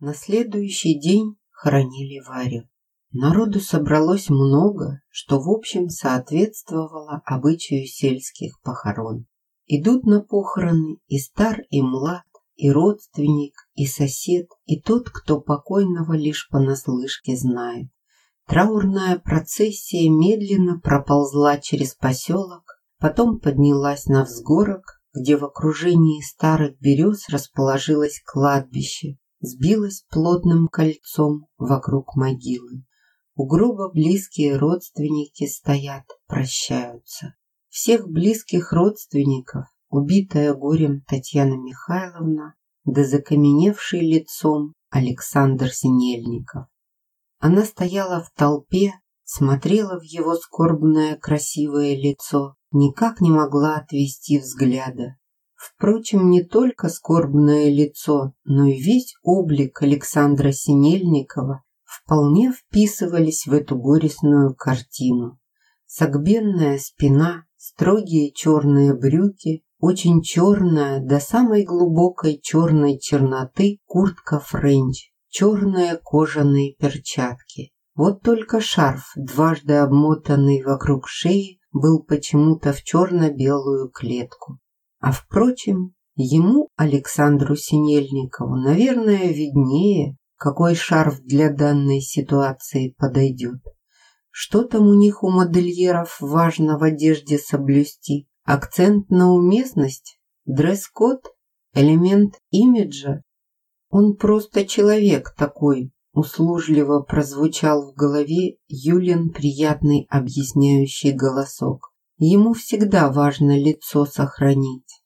На следующий день хоронили Варю. Народу собралось много, что в общем соответствовало обычаю сельских похорон. Идут на похороны и стар, и млад, и родственник, и сосед, и тот, кто покойного лишь понаслышке знает. Траурная процессия медленно проползла через поселок, потом поднялась на взгорок, где в окружении старых берез расположилось кладбище, сбилась плотным кольцом вокруг могилы. У гроба близкие родственники стоят, прощаются. Всех близких родственников, убитая горем Татьяна Михайловна, да закаменевший лицом Александр Синельников. Она стояла в толпе, смотрела в его скорбное красивое лицо, никак не могла отвести взгляда. Впрочем, не только скорбное лицо, но и весь облик Александра Синельникова вполне вписывались в эту горестную картину. Согбенная спина, строгие черные брюки, очень черная до самой глубокой черной черноты куртка френч, черные кожаные перчатки. Вот только шарф, дважды обмотанный вокруг шеи, был почему-то в черно-белую клетку. А впрочем, ему, Александру Синельникову, наверное, виднее, какой шарф для данной ситуации подойдет. Что там у них у модельеров важно в одежде соблюсти? Акцент на уместность? Дресс-код? Элемент имиджа? Он просто человек такой, услужливо прозвучал в голове Юлин приятный объясняющий голосок. Ему всегда важно лицо сохранить.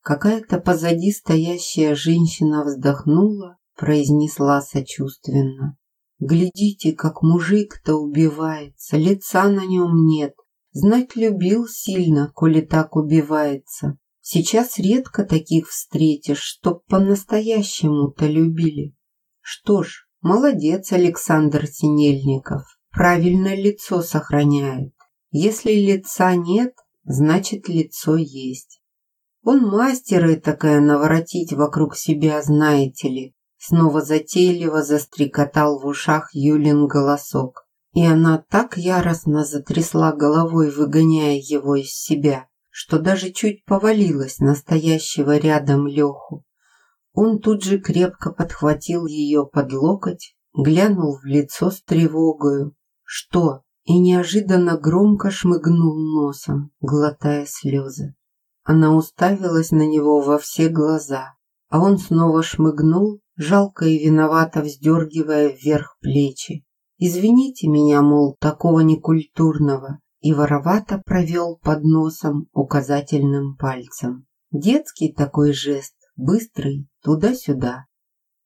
Какая-то позади стоящая женщина вздохнула, произнесла сочувственно. Глядите, как мужик-то убивается, лица на нем нет. Знать любил сильно, коли так убивается. Сейчас редко таких встретишь, чтоб по-настоящему-то любили. Что ж, молодец Александр Синельников, правильно лицо сохраняет. Если лица нет, значит лицо есть. Он мастер и такая наворотить вокруг себя, знаете ли. Снова затейливо застрекотал в ушах Юлин голосок. И она так яростно затрясла головой, выгоняя его из себя, что даже чуть повалилась настоящего рядом Леху. Он тут же крепко подхватил ее под локоть, глянул в лицо с тревогою. «Что, и неожиданно громко шмыгнул носом, глотая слезы. Она уставилась на него во все глаза, а он снова шмыгнул, жалко и виновато вздергивая вверх плечи. «Извините меня, мол, такого некультурного», и воровато провел под носом указательным пальцем. Детский такой жест, быстрый, туда-сюда.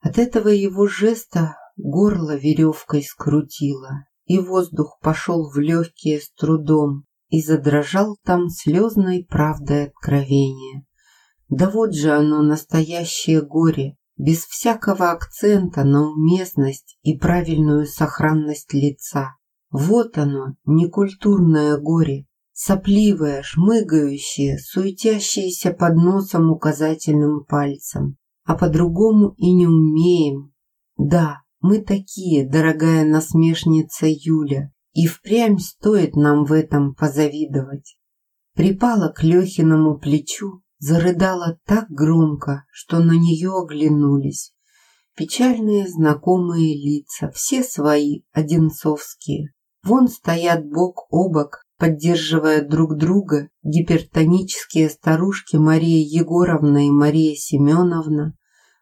От этого его жеста горло веревкой скрутило, и воздух пошел в легкие с трудом, и задрожал там слезной правдой откровения. Да вот же оно, настоящее горе, без всякого акцента на уместность и правильную сохранность лица. Вот оно, некультурное горе, сопливое, шмыгающее, суетящееся под носом указательным пальцем. А по-другому и не умеем. Да, мы такие, дорогая насмешница Юля, и впрямь стоит нам в этом позавидовать. Припала к Лехиному плечу, зарыдала так громко, что на нее оглянулись. Печальные знакомые лица, все свои, одинцовские. Вон стоят бок о бок, поддерживая друг друга, гипертонические старушки Мария Егоровна и Мария Семеновна,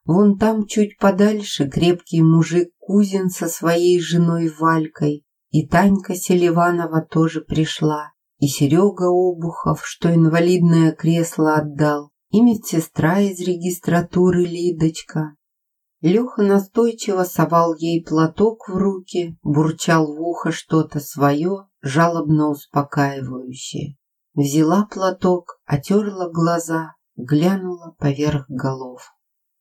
Вон там чуть подальше крепкий мужик Кузин со своей женой Валькой, и Танька Селиванова тоже пришла, и Серега Обухов, что инвалидное кресло отдал, и медсестра из регистратуры Лидочка. Леха настойчиво совал ей платок в руки, бурчал в ухо что-то свое, жалобно успокаивающее. Взяла платок, отерла глаза, глянула поверх голов.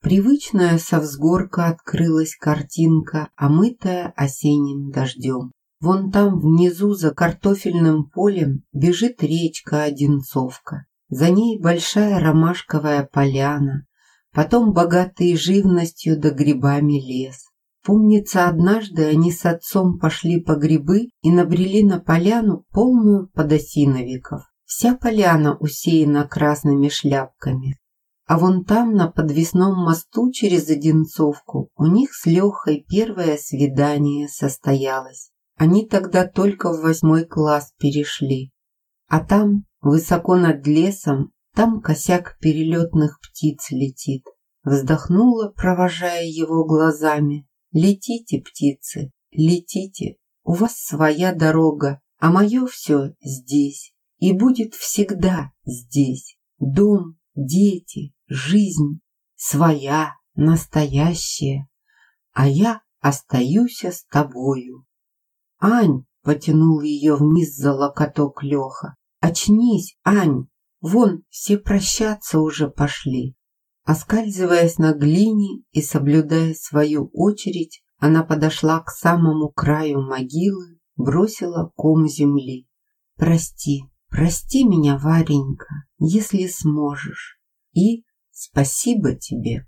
Привычная со взгорка открылась картинка, омытая осенним дождем. Вон там внизу за картофельным полем бежит речка Одинцовка. За ней большая ромашковая поляна. потом богатый живностью да грибами лес. Помнится, однажды они с отцом пошли по грибы и набрели на поляну, полную подосиновиков. Вся поляна усеяна красными шляпками. А вон там, на подвесном мосту через Одинцовку, у них с Лехой первое свидание состоялось. Они тогда только в восьмой класс перешли. А там, высоко над лесом, там косяк перелетных птиц летит. Вздохнула, провожая его глазами. Летите, птицы, летите. У вас своя дорога, а мое все здесь. И будет всегда здесь. Дом, дети, жизнь. Своя, настоящая. А я остаюсь с тобою. Ань, потянул ее вниз за локоток Леха. Очнись, Ань, Вон, все прощаться уже пошли. Оскальзываясь на глине и соблюдая свою очередь, она подошла к самому краю могилы, бросила ком земли. «Прости, прости меня, Варенька, если сможешь. И спасибо тебе».